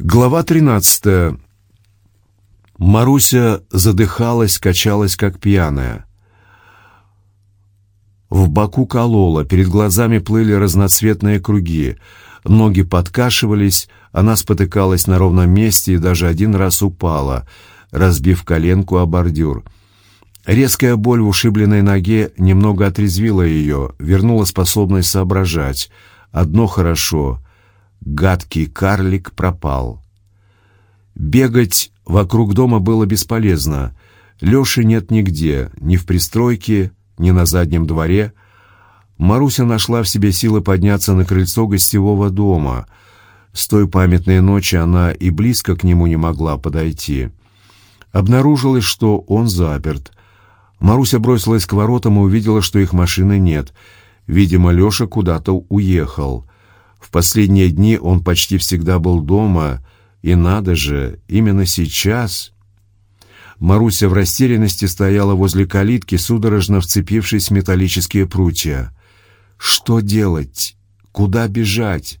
Глава 13. Маруся задыхалась, качалась, как пьяная. В боку колола, перед глазами плыли разноцветные круги, ноги подкашивались, она спотыкалась на ровном месте и даже один раз упала, разбив коленку о бордюр. Резкая боль в ушибленной ноге немного отрезвила ее, вернула способность соображать. Одно хорошо гадкий карлик пропал. Бегать вокруг дома было бесполезно. Лёши нет нигде, ни в пристройке, ни на заднем дворе. Маруся нашла в себе силы подняться на крыльцо гостевого дома. С той памятной ночи она и близко к нему не могла подойти. Обнаружилось, что он заперт. Маруся бросилась к воротам и увидела, что их машины нет. Видимо, Лёша куда-то уехал. В последние дни он почти всегда был дома, и надо же, именно сейчас... Маруся в растерянности стояла возле калитки, судорожно вцепившись в металлические прутья. Что делать? Куда бежать?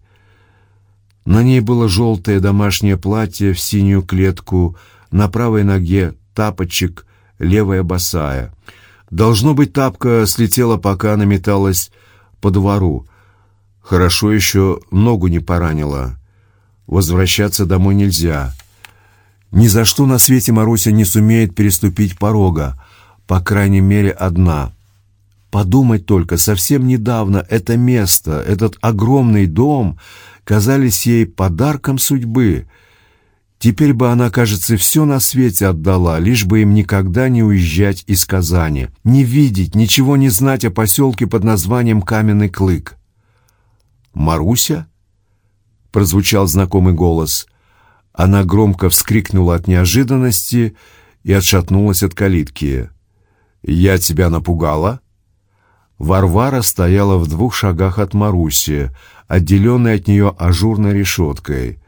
На ней было желтое домашнее платье в синюю клетку, на правой ноге тапочек, левая босая. Должно быть, тапка слетела, пока она металась по двору. Хорошо еще ногу не поранила. Возвращаться домой нельзя. Ни за что на свете Маруся не сумеет переступить порога, по крайней мере, одна. Подумать только, совсем недавно это место, этот огромный дом казались ей подарком судьбы. Теперь бы она, кажется, все на свете отдала, лишь бы им никогда не уезжать из Казани, не видеть, ничего не знать о поселке под названием Каменный Клык. «Маруся?» — прозвучал знакомый голос. Она громко вскрикнула от неожиданности и отшатнулась от калитки. «Я тебя напугала?» Варвара стояла в двух шагах от Маруси, отделенной от нее ажурной решеткой.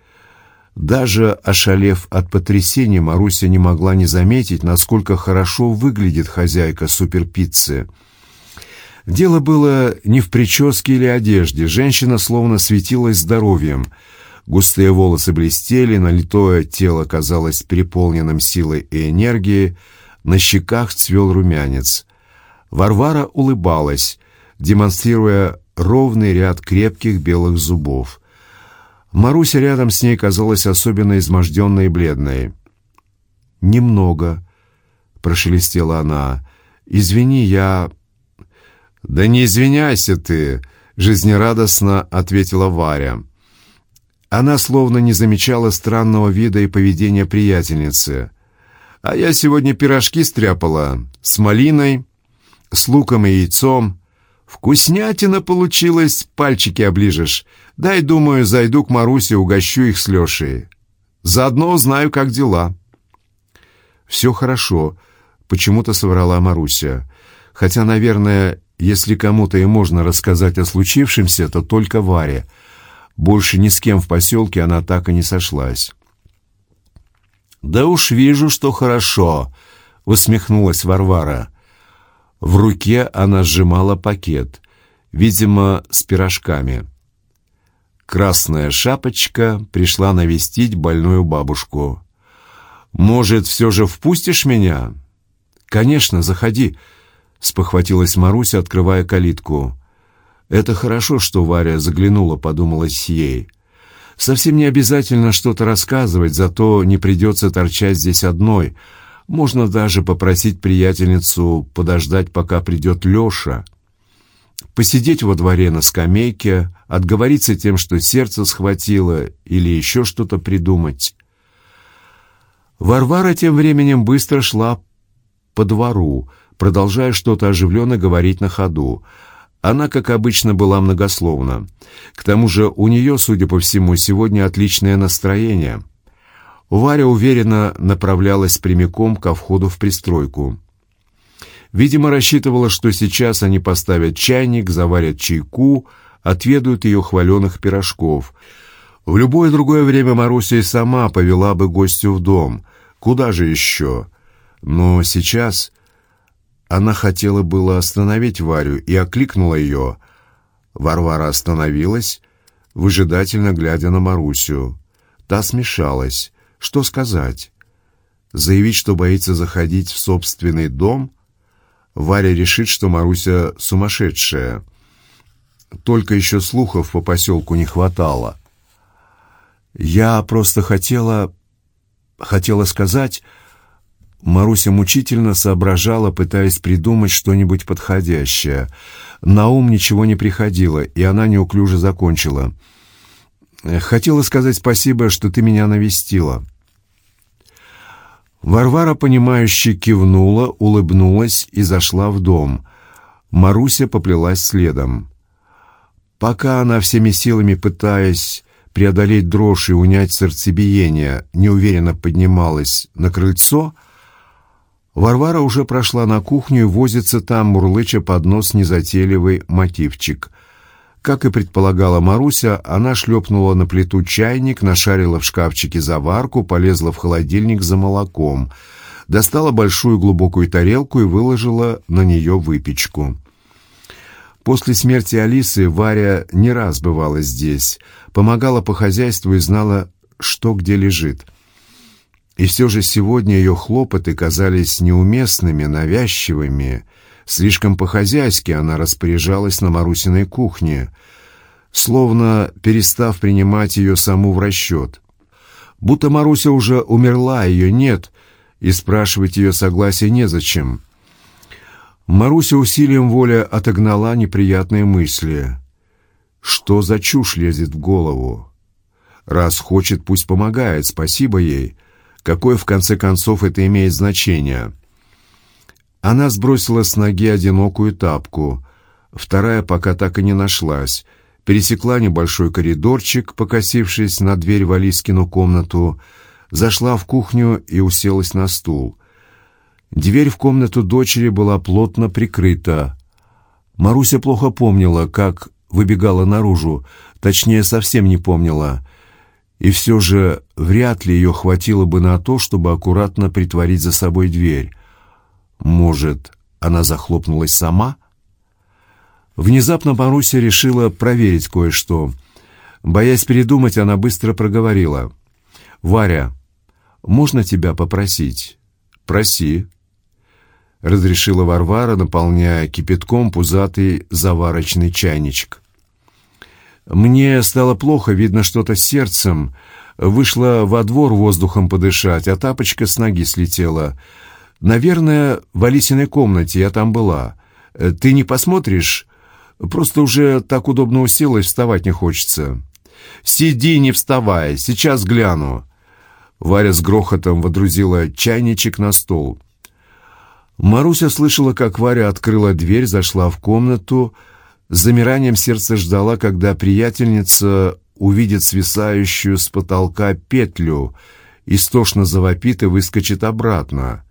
Даже ошалев от потрясения, Маруся не могла не заметить, насколько хорошо выглядит хозяйка суперпиццы — Дело было не в прическе или одежде. Женщина словно светилась здоровьем. Густые волосы блестели, налитое тело казалось переполненным силой и энергией, на щеках цвел румянец. Варвара улыбалась, демонстрируя ровный ряд крепких белых зубов. Маруся рядом с ней казалась особенно изможденной и бледной. «Немного», — прошелестела она. «Извини, я «Да не извиняйся ты», — жизнерадостно ответила Варя. Она словно не замечала странного вида и поведения приятельницы. «А я сегодня пирожки стряпала с малиной, с луком и яйцом. Вкуснятина получилась, пальчики оближешь. Дай, думаю, зайду к Марусе, угощу их с Лешей. Заодно узнаю, как дела». «Все хорошо», — почему-то соврала Маруся. Хотя, наверное, если кому-то и можно рассказать о случившемся, то только Варе. Больше ни с кем в поселке она так и не сошлась. «Да уж вижу, что хорошо», — усмехнулась Варвара. В руке она сжимала пакет, видимо, с пирожками. Красная шапочка пришла навестить больную бабушку. «Может, все же впустишь меня?» «Конечно, заходи», спохватилась Маруся, открывая калитку. «Это хорошо, что Варя заглянула», — подумалась ей. «Совсем не обязательно что-то рассказывать, зато не придется торчать здесь одной. Можно даже попросить приятельницу подождать, пока придет Леша. Посидеть во дворе на скамейке, отговориться тем, что сердце схватило, или еще что-то придумать». Варвара тем временем быстро шла по двору, продолжая что-то оживленно говорить на ходу. Она, как обычно, была многословна. К тому же у нее, судя по всему, сегодня отличное настроение. Варя уверенно направлялась прямиком ко входу в пристройку. Видимо, рассчитывала, что сейчас они поставят чайник, заварят чайку, отведают ее хваленых пирожков. В любое другое время Маруся и сама повела бы гостю в дом. Куда же еще? Но сейчас она хотела было остановить Варю и окликнула ее. Варвара остановилась, выжидательно глядя на Марусю. Та смешалась. Что сказать? Заявить, что боится заходить в собственный дом? Варя решит, что Маруся сумасшедшая. Только еще слухов по поселку не хватало. Я просто хотела... Хотела сказать... Маруся мучительно соображала, пытаясь придумать что-нибудь подходящее. На ум ничего не приходило, и она неуклюже закончила. «Хотела сказать спасибо, что ты меня навестила». Варвара, понимающе кивнула, улыбнулась и зашла в дом. Маруся поплелась следом. Пока она всеми силами, пытаясь преодолеть дрожь и унять сердцебиение, неуверенно поднималась на крыльцо, Варвара уже прошла на кухню и возится там, мурлыча под нос незатейливый мотивчик. Как и предполагала Маруся, она шлепнула на плиту чайник, нашарила в шкафчике заварку, полезла в холодильник за молоком, достала большую глубокую тарелку и выложила на нее выпечку. После смерти Алисы Варя не раз бывала здесь, помогала по хозяйству и знала, что где лежит. И все же сегодня ее хлопоты казались неуместными, навязчивыми, Слишком по-хозяйски она распоряжалась на Марусиной кухне, словно перестав принимать ее саму в расчет. Будто Маруся уже умерла, ее нет, и спрашивать ее согласия незачем. Маруся усилием воли отогнала неприятные мысли. Что за чушь лезет в голову? Раз хочет, пусть помогает, спасибо ей. Какое, в конце концов, это имеет значение?» Она сбросила с ноги одинокую тапку. Вторая пока так и не нашлась. Пересекла небольшой коридорчик, покосившись на дверь в Алискину комнату, зашла в кухню и уселась на стул. Дверь в комнату дочери была плотно прикрыта. Маруся плохо помнила, как выбегала наружу, точнее, совсем не помнила. И все же вряд ли ее хватило бы на то, чтобы аккуратно притворить за собой дверь. Может, она захлопнулась сама? Внезапно Маруся решила проверить кое-что. Боясь передумать, она быстро проговорила. «Варя, можно тебя попросить?» «Проси», — разрешила Варвара, наполняя кипятком пузатый заварочный чайничек. «Мне стало плохо, видно что-то сердцем. Вышла во двор воздухом подышать, а тапочка с ноги слетела. Наверное, в Алисиной комнате я там была. Э, ты не посмотришь? Просто уже так удобно уселась, вставать не хочется. Сиди, не вставай, сейчас гляну. Варя с грохотом водрузила чайничек на стол. Маруся слышала, как Варя открыла дверь, зашла в комнату, с замиранием сердца ждала, когда приятельница увидит свисающую с потолка петлю, истошно завопит и выскочит обратно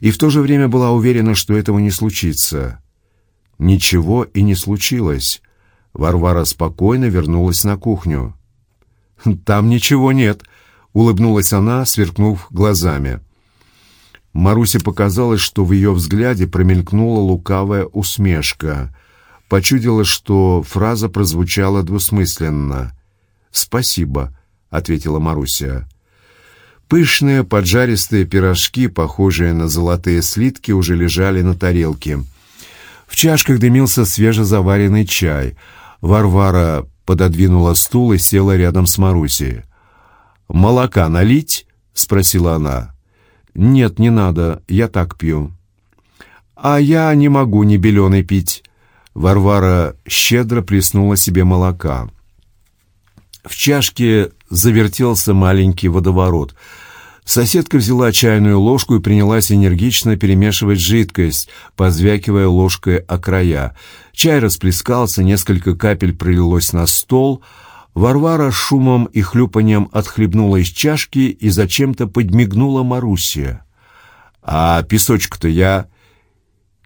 и в то же время была уверена, что этого не случится. Ничего и не случилось. Варвара спокойно вернулась на кухню. «Там ничего нет», — улыбнулась она, сверкнув глазами. Марусе показалось, что в ее взгляде промелькнула лукавая усмешка. Почудилось, что фраза прозвучала двусмысленно. «Спасибо», — ответила Маруся. Пышные поджаристые пирожки, похожие на золотые слитки, уже лежали на тарелке. В чашках дымился свежезаваренный чай. Варвара пододвинула стул и села рядом с Марусей. «Молока налить?» — спросила она. «Нет, не надо, я так пью». «А я не могу ни беленый пить». Варвара щедро плеснула себе молока. В чашке завертелся маленький водоворот. Соседка взяла чайную ложку и принялась энергично перемешивать жидкость, позвякивая ложкой о края. Чай расплескался, несколько капель пролилось на стол. Варвара шумом и хлюпанием отхлебнула из чашки и зачем-то подмигнула Марусе. «А песочку-то я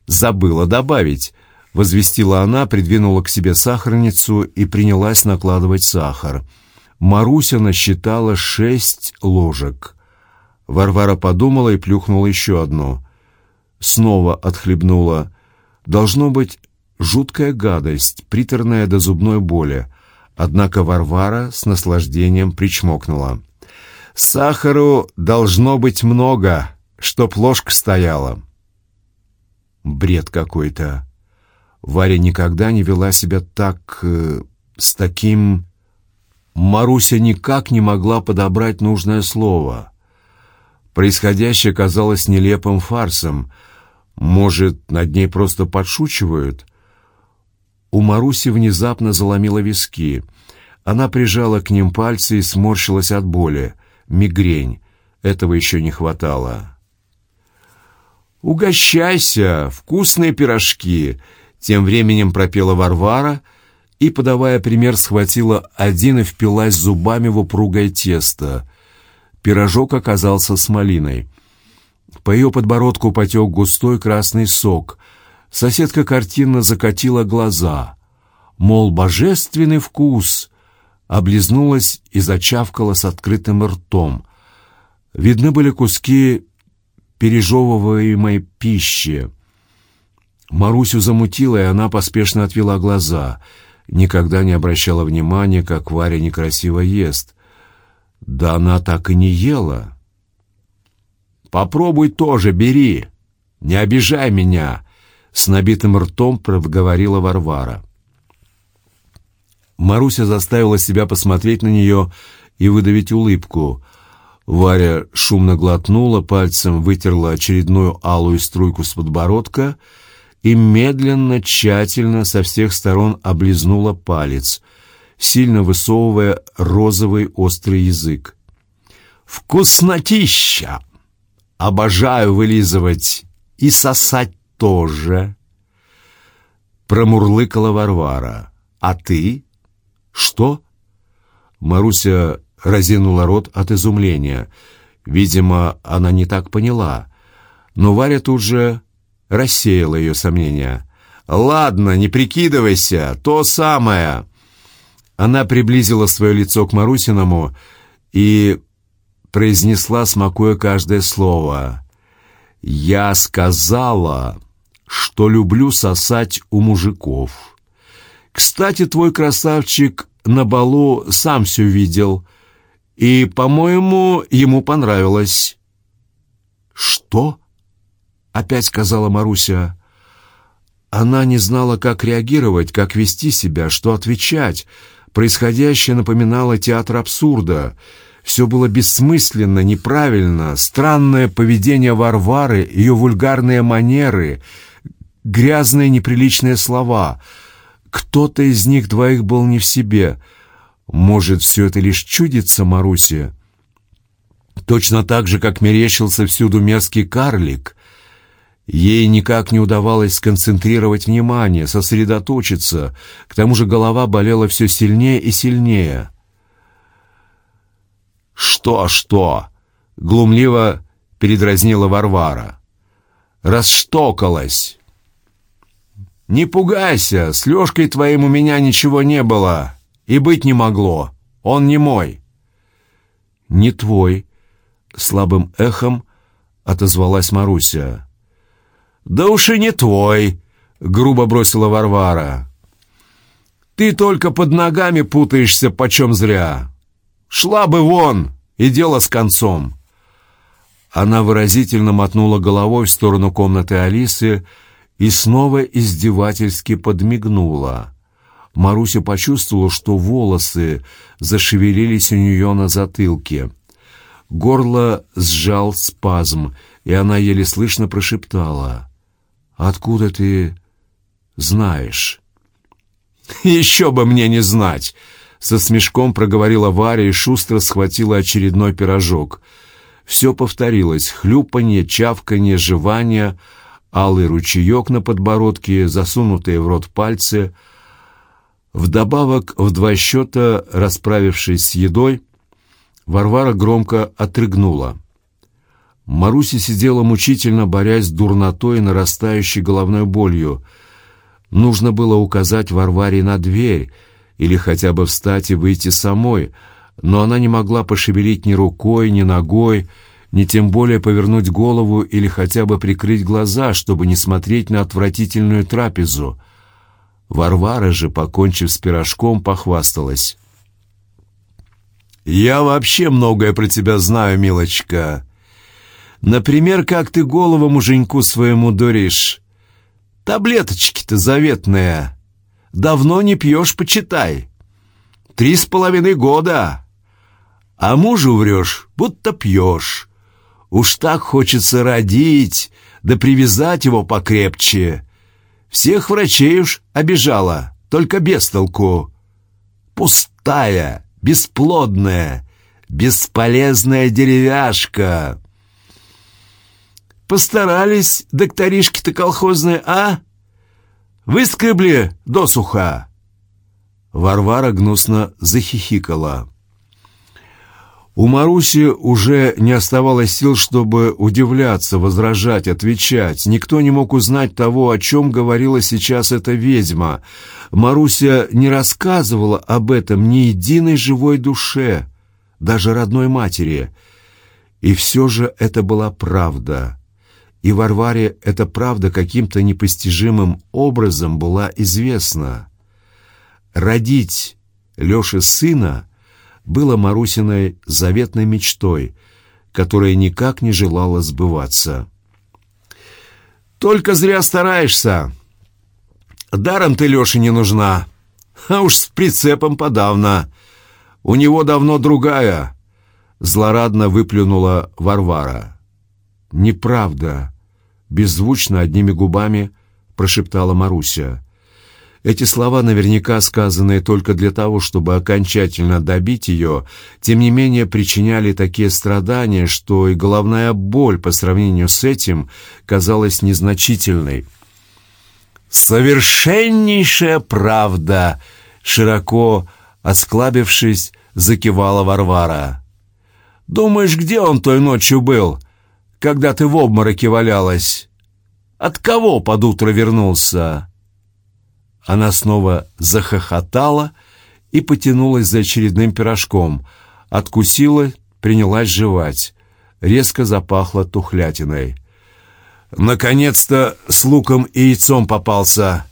забыла добавить», — возвестила она, придвинула к себе сахарницу и принялась накладывать сахар. Маруся насчитала шесть ложек. Варвара подумала и плюхнула еще одну. Снова отхлебнула. Должно быть жуткая гадость, приторная до зубной боли. Однако Варвара с наслаждением причмокнула. Сахару должно быть много, чтоб ложка стояла. Бред какой-то. Варя никогда не вела себя так... Э, с таким... Маруся никак не могла подобрать нужное слово. Происходящее казалось нелепым фарсом. Может, над ней просто подшучивают? У Маруси внезапно заломило виски. Она прижала к ним пальцы и сморщилась от боли. Мигрень. Этого еще не хватало. «Угощайся! Вкусные пирожки!» Тем временем пропела Варвара и, подавая пример, схватила один и впилась зубами в упругое тесто. Пирожок оказался с малиной. По ее подбородку потек густой красный сок. Соседка картинно закатила глаза. Мол, божественный вкус! Облизнулась и зачавкала с открытым ртом. Видны были куски пережевываемой пищи. Марусю замутила, и она поспешно отвела глаза. Никогда не обращала внимания, как Варя некрасиво ест. Да она так и не ела. «Попробуй тоже, бери! Не обижай меня!» С набитым ртом проговорила Варвара. Маруся заставила себя посмотреть на нее и выдавить улыбку. Варя шумно глотнула, пальцем вытерла очередную алую струйку с подбородка и медленно, тщательно со всех сторон облизнула палец, сильно высовывая розовый острый язык. «Вкуснотища! Обожаю вылизывать и сосать тоже!» Промурлыкала Варвара. «А ты?» «Что?» Маруся разинула рот от изумления. Видимо, она не так поняла. Но Варя тут же рассеяла ее сомнения. «Ладно, не прикидывайся, то самое!» Она приблизила свое лицо к Марусиному и произнесла, смакуя каждое слово. «Я сказала, что люблю сосать у мужиков. Кстати, твой красавчик на балу сам все видел». И, по-моему, ему понравилось. «Что?» — опять сказала Маруся. Она не знала, как реагировать, как вести себя, что отвечать. Происходящее напоминало театр абсурда. Все было бессмысленно, неправильно. Странное поведение Варвары, ее вульгарные манеры, грязные неприличные слова. Кто-то из них двоих был не в себе — может, все это лишь чудится Марусе? Точно так же, как мерещился всюду мерзкий карлик. Ей никак не удавалось сконцентрировать внимание, сосредоточиться. К тому же голова болела все сильнее и сильнее. «Что-что?» — глумливо передразнила Варвара. «Расштокалась!» «Не пугайся, с Лешкой твоим у меня ничего не было!» И быть не могло. Он не мой. Не твой, слабым эхом отозвалась Маруся. Да уж и не твой, грубо бросила Варвара. Ты только под ногами путаешься почем зря. Шла бы вон, и дело с концом. Она выразительно мотнула головой в сторону комнаты Алисы и снова издевательски подмигнула. Маруся почувствовала, что волосы зашевелились у нее на затылке. Горло сжал спазм, и она еле слышно прошептала. «Откуда ты знаешь?» «Еще бы мне не знать!» Со смешком проговорила Варя и шустро схватила очередной пирожок. Все повторилось. Хлюпанье, чавканье, жевание, алый ручеек на подбородке, засунутые в рот пальцы — Вдобавок, в два счета, расправившись с едой, Варвара громко отрыгнула. Маруся сидела мучительно, борясь с дурнотой и нарастающей головной болью. Нужно было указать Варваре на дверь или хотя бы встать и выйти самой, но она не могла пошевелить ни рукой, ни ногой, ни тем более повернуть голову или хотя бы прикрыть глаза, чтобы не смотреть на отвратительную трапезу. Варвара же, покончив с пирожком, похвасталась. «Я вообще многое про тебя знаю, милочка. Например, как ты голову муженьку своему дуришь. Таблеточки-то заветные. Давно не пьешь, почитай. Три с половиной года. А мужу врешь, будто пьешь. Уж так хочется родить, да привязать его покрепче. Всех врачей уж обижала, только без толку. Пустая, бесплодная, бесполезная деревяшка. Постарались докторишки-то колхозные, а? Выскребли досуха. Варвара гнусно захихикала. У Маруси уже не оставалось сил, чтобы удивляться, возражать, отвечать. Никто не мог узнать того, о чем говорила сейчас эта ведьма. Маруся не рассказывала об этом ни единой живой душе, даже родной матери. И все же это была правда. И Варваре эта правда каким-то непостижимым образом была известна. Родить Лёше сына — было Марусиной заветной мечтой, которая никак не желала сбываться. «Только зря стараешься. Даром ты Лёше не нужна, а уж с прицепом подавно. У него давно другая», — злорадно выплюнула Варвара. «Неправда», — беззвучно одними губами прошептала Маруся. Эти слова, наверняка сказанные только для того, чтобы окончательно добить ее, тем не менее причиняли такие страдания, что и головная боль по сравнению с этим казалась незначительной. «Совершеннейшая правда!» — широко осклабившись, закивала Варвара. «Думаешь, где он той ночью был, когда ты в обмороке валялась? От кого под утро вернулся?» Она снова захохотала и потянулась за очередным пирожком. Откусила, принялась жевать. Резко запахло тухлятиной. «Наконец-то с луком и яйцом попался!»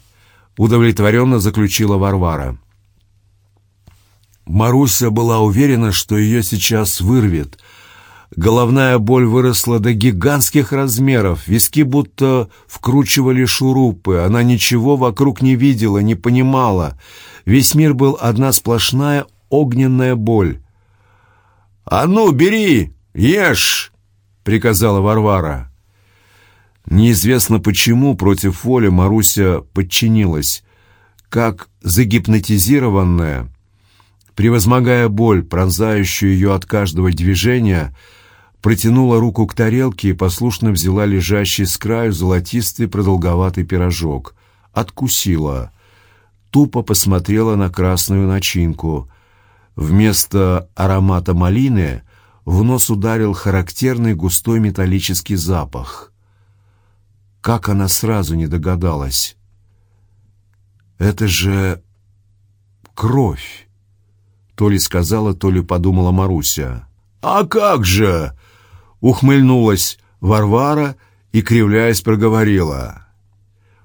Удовлетворенно заключила Варвара. Маруся была уверена, что ее сейчас вырвет — Головная боль выросла до гигантских размеров, виски будто вкручивали шурупы, она ничего вокруг не видела, не понимала. Весь мир был одна сплошная огненная боль. «А ну, бери, ешь!» — приказала Варвара. Неизвестно почему против воли Маруся подчинилась, как загипнотизированная, превозмогая боль, пронзающую ее от каждого движения — протянула руку к тарелке и послушно взяла лежащий с краю золотистый продолговатый пирожок. Откусила. Тупо посмотрела на красную начинку. Вместо аромата малины в нос ударил характерный густой металлический запах. Как она сразу не догадалась? «Это же кровь!» То ли сказала, то ли подумала Маруся. «А как же!» Ухмыльнулась Варвара и, кривляясь, проговорила.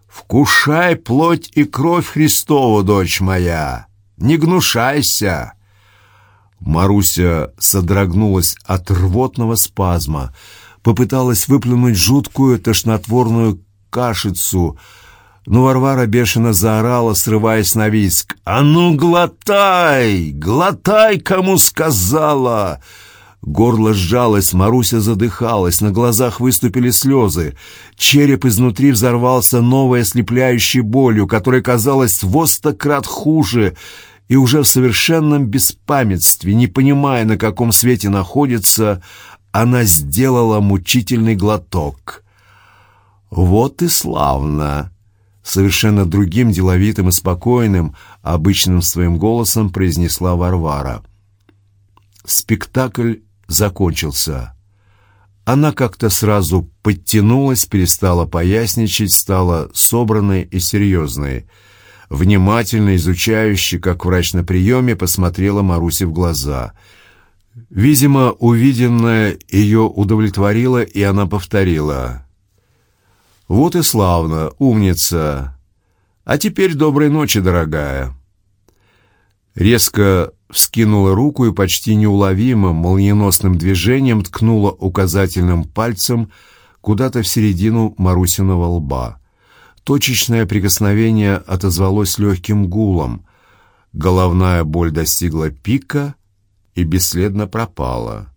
«Вкушай плоть и кровь Христову, дочь моя! Не гнушайся!» Маруся содрогнулась от рвотного спазма, попыталась выплюнуть жуткую тошнотворную кашицу, но Варвара бешено заорала, срываясь на виск. «А ну, глотай! Глотай, кому сказала!» Горло сжалось, Маруся задыхалась, на глазах выступили слезы. Череп изнутри взорвался новой ослепляющей болью, которая казалась во крат хуже, и уже в совершенном беспамятстве, не понимая, на каком свете находится, она сделала мучительный глоток. «Вот и славно!» Совершенно другим, деловитым и спокойным, обычным своим голосом произнесла Варвара. Спектакль закончился. Она как-то сразу подтянулась, перестала поясничать, стала собранной и серьезной. Внимательно, изучающе, как врач на приеме, посмотрела Марусе в глаза. Видимо, увиденное ее удовлетворило, и она повторила. «Вот и славно, умница! А теперь доброй ночи, дорогая!» Резко вскинула руку и почти неуловимым молниеносным движением ткнула указательным пальцем куда-то в середину Марусиного лба. Точечное прикосновение отозвалось легким гулом. Головная боль достигла пика и бесследно пропала.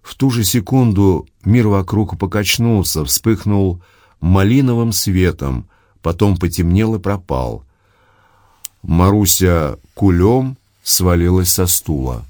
В ту же секунду мир вокруг покачнулся, вспыхнул малиновым светом, потом потемнел и пропал. Маруся кулем свалилась со стула.